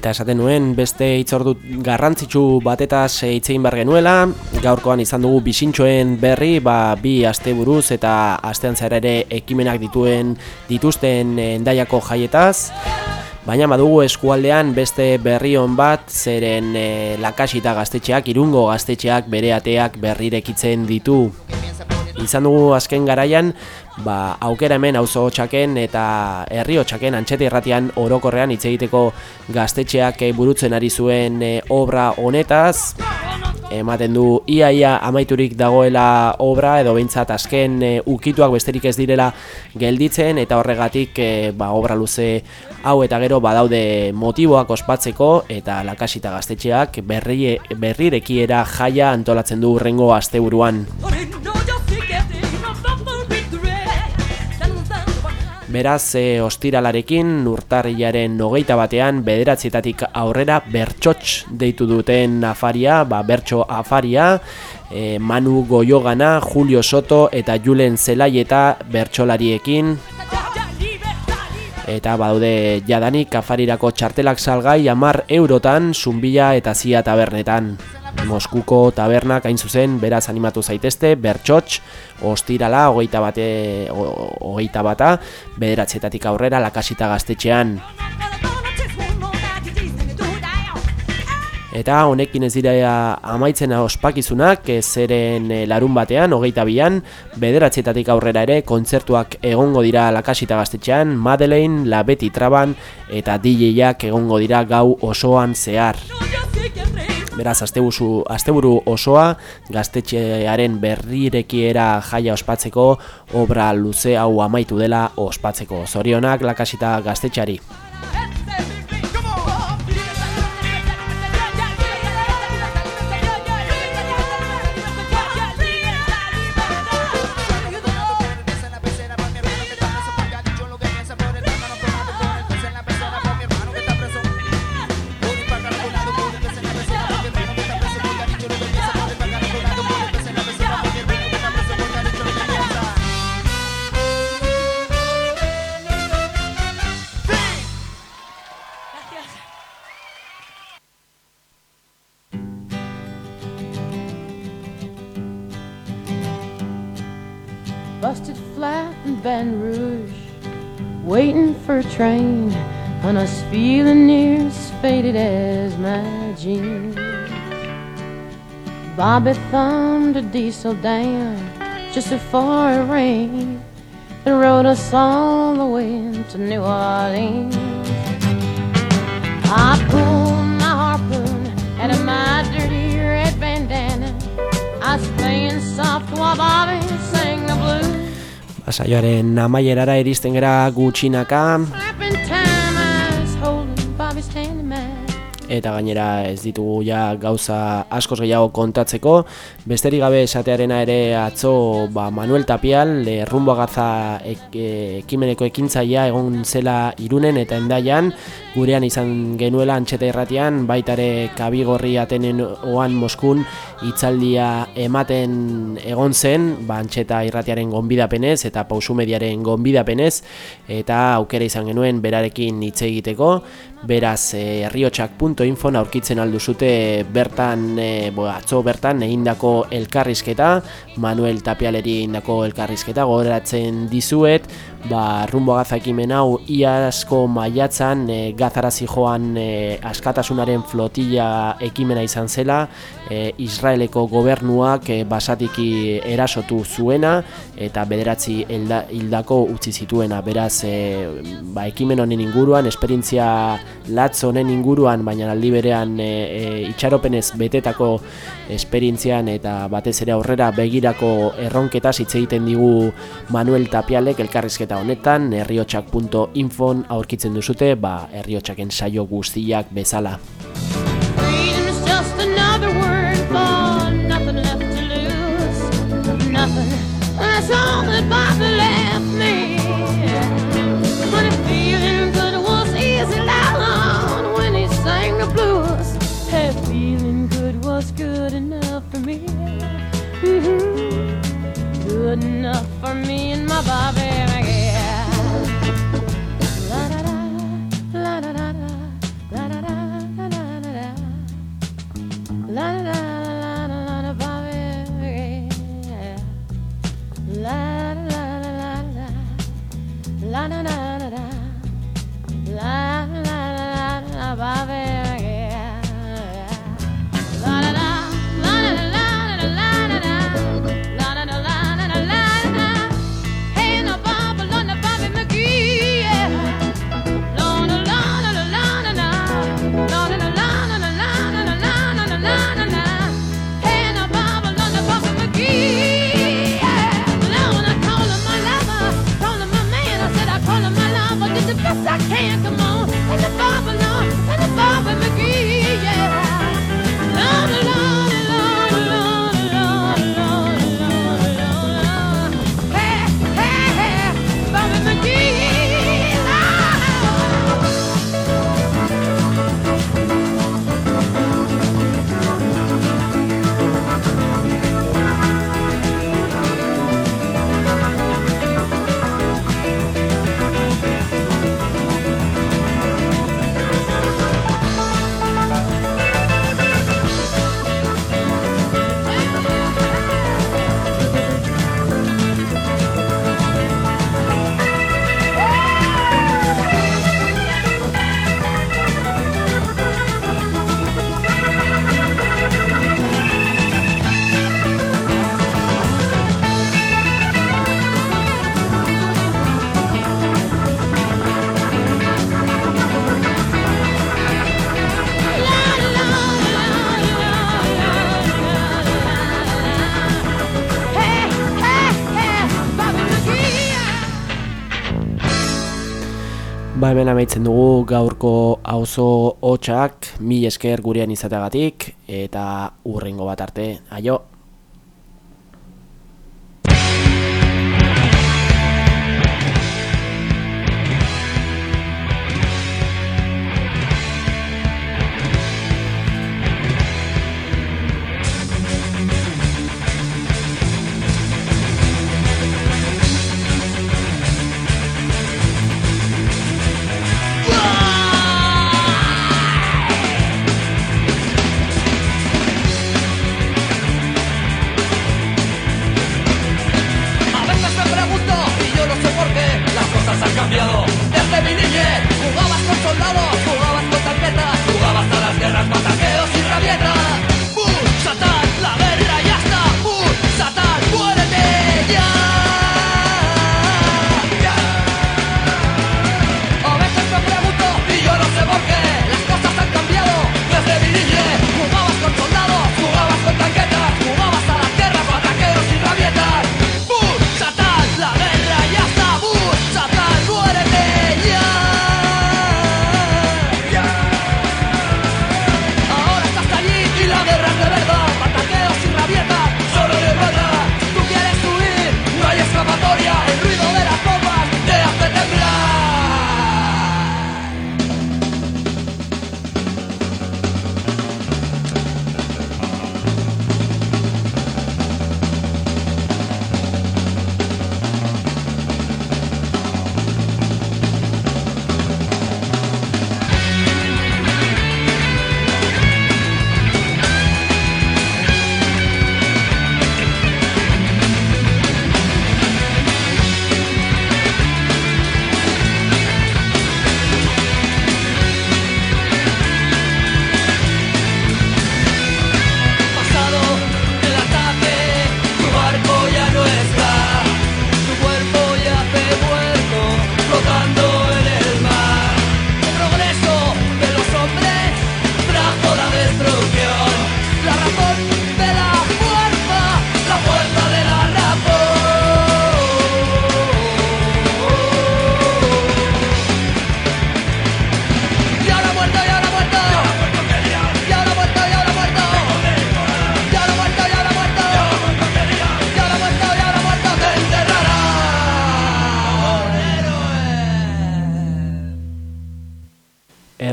Eta esaten nuen beste hitzordu garrantzitsu batetaz hitzein bar genuela, gaurkoan izan dugu bisintxoen berri, ba, bi asteburuz eta astean zera ere ekimenak dituen dituzten endaiako jaietaz. Baina badugu eskualdean beste berri hon bat, zeren e, lakasita gaztetxeak, irungo gaztetxeak bere ateak berrirekitzen ditu. Izan dugu azken garaian, ba, aukera hemen auzo txaken eta herri txaken antxete irratian orokorrean hitz egiteko gaztetxeak burutzen ari zuen e, obra honetaz ematen du iaia amaiturik dagoela obra edo behintzat azken e, ukituak besterik ez direla gelditzen eta horregatik e, ba, obra luze hau eta gero badaude motiboak ospatzeko eta lakasita gaztetxeak berri, berrirekiera jaia antolatzen du urrengo asteburuan. Beraz, e, ostiralarekin urtarriaren nogeita batean bederatzietatik aurrera bertxotx deitu duten afaria, ba, bertxo afaria, e, Manu Goiogana, Julio Soto eta Julen Zelaieta bertxolariekin. Eta baude jadanik afarirako txartelak salgai amar eurotan, zumbila eta zia tabernetan. Moskuko tabernak hain zuzen, beraz animatu zaitezte, bertxotx, ostirala, hogeita, bate, hogeita bata, bederatzietatik aurrera, lakasita gaztetxean. Eta honekin ez dira amaitzen ospakizunak, zeren eh, larun batean, hogeita bian, bederatzietatik aurrera ere, kontzertuak egongo dira lakasita gaztetxean, Madeleine, La Betty Traban, eta DJ-ak egongo dira gau osoan zehar. Beraz, astebuzu, asteburu osoa gaztetxearen berrirekiera jaia ospatzeko obra luze hau amaitu dela ospatzeko. Zorionak lakasita gaztetxari. Feeling near as faded as my jeans. Bobby thumbed a diesel down just before it rained and rode us all the way to New Orleans. I pulled my harpoon out of my dirty red bandana. I was playing soft while Bobby sang the blues. Saioaren amaierara iristen gera gutxinaka eta gainera ez ditugu ja gauza askoz gehiago kontatzeko. Besterik gabe esatearena ere atzo ba, Manuel Tapial le rumbo gaza ek, e, ekimeneko ekintzaia egon zela irunen eta endaian gurean izan genuela antxeta irratian baitare kabigorri atenen oan Moskun hitzaldia ematen egon zen, ba, antxeta irratiaren gonbidapenez eta pausu mediaren gonbidapenez eta aukera izan genuen berarekin hitz egiteko. Beraz eh, herriotsak.info aurkitzen aldu zute bertan e, bo, atzo bertan egindako elkarrizketa. Manuel Tapialeri egindako elkarrizketa gogoratzen dizuet ba, rumbo gaza hau iasko maiatzan e, gazarazi joan e, askatasunaren flotilla ekimena izan zela e, Israeleko gobernuak e, basatiki erasotu zuena eta bederatzi hildako utzi zituena. Beraz e, ba, ekimen honen inguruan esperientzia latz honen inguruan baina aldi berean e, e, itxaropenez betetako esperientzian eta batez ere aurrera begirako erronketa hitz egiten digu Manuel Tapialek elkarrizketa honetan herriotsak.info aurkitzen duzute ba herriotsaken saio guztiak bezala. Good enough for me and my Bobby. Ba hemen amaitzen dugu gaurko auzo hotxak, mil esker gurean izateagatik, eta urrengo bat arte, aio!